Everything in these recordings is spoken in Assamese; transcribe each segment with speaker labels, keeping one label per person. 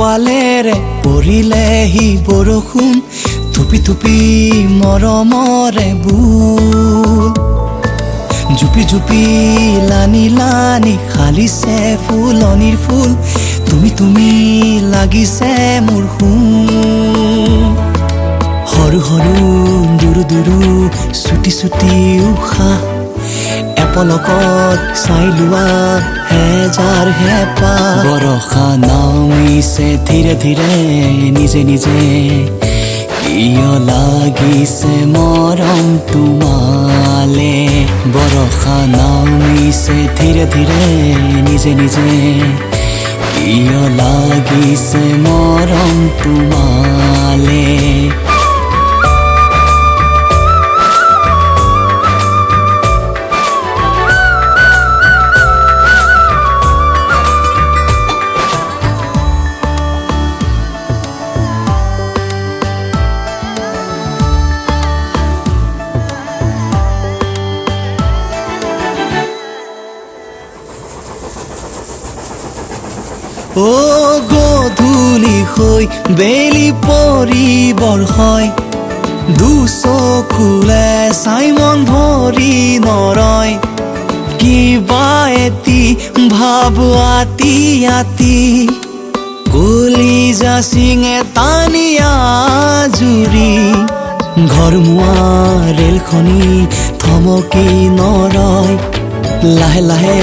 Speaker 1: টোপালেৰে পৰিলেহি বৰষুণ থুপি থুপি মৰমৰে বুল জুপি জুপি লানি লানি খালিছে ফুলনিৰ ফুল তুমি তুমি লাগিছে মোৰ সোণ। সৰু সৰু দুৰু দুৰু চুটি চুটি উশাহ এপলকত চাই লোৱা হেজাৰ হেপা। বৰষা নামিছে ধীৰে ধীৰে নিজে নিজে। কিয় লাগিছে মৰম তোমালে? বৰষা নামিছে ধীৰে ধীৰে নিজে নিজে। কিয় লাগিছে মৰম তোমালে? অ গধূলি হৈ বেলি পৰিবৰ হয়। দুচকুলে চাইমন ভৰি নৰয়। কিবা এটি ভাব আতি আতি। কলিজা চিঙে টানিয়া জুৰি ঘৰমুৱা ৰেলখনি থমকি নৰয়। লাহে লাহে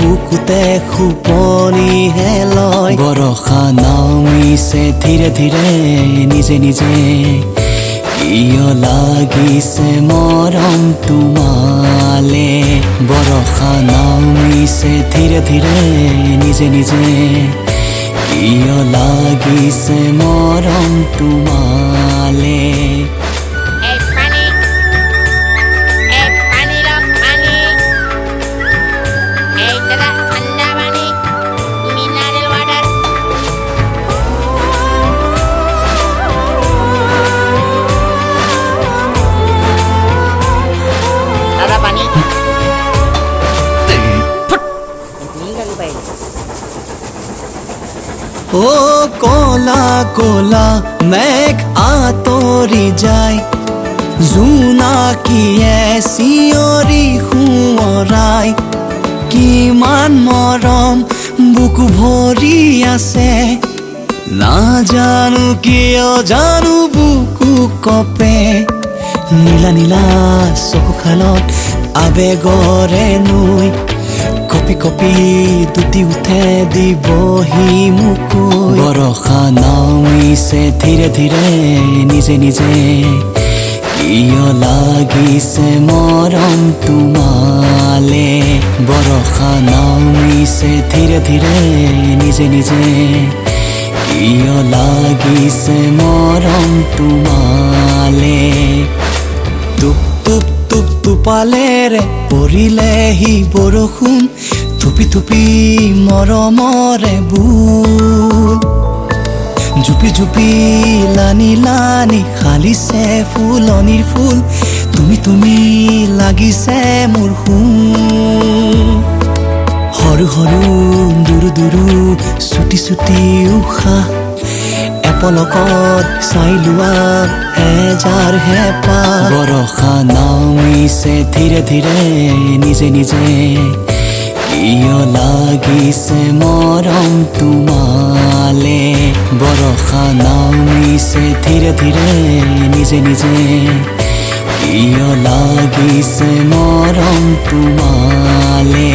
Speaker 1: বুকুতে খোপনিহে লয় বৰষা নামিছে ধীৰে ধীৰে নিজে নিজে কিয় লাগিছে মৰম তোমালে? বৰষা নামিছে ধীৰে ধীৰে নিজে নিজে কিয় লাগিছে মৰম তোমালে? ও কলা কলা মেঘ আঁতৰি যায় জোনাকীয়ে চিঞৰি সোঁৱৰাই কিমান মৰম বুকু ভৰি আছে নাজানো কিয় জানো বুকু কপে নীলা নীলা চকু আবেগৰে নৈ কপি কপি দুটি উঠে দিবহি মোকৈ বৰষা নামিছে ধীৰে ধীৰে নিজে নিজে কিয় লাগিছে মৰম তোমালে বৰষা নামিছে ধীৰে ধীৰে নিজে নিজে কিয় লাগিছে মৰম তোমালে টুপ টুপ টুপ টোপালেৰে পৰিলেহি বৰষুণ থুপি থুপি মৰমৰে বুল জুপি জুপি লানি লানি খালিছে ফুলনিৰ ফুল। তুমি তুমি লাগিছে মোৰ সোণ। সৰু সৰু দুৰু দুৰু চুটি চুটি উশাহ। এপলকত চাই লোৱা হেজাৰ হেপা বৰষা নামিছে ধীৰে ধীৰে নিজে নিজে কিয় লাগিছে মৰম তোমালে বৰষা নামিছে ধীৰে ধীৰে নিজে নিজে। প্ৰিয় লাগিছে মৰম তোমালে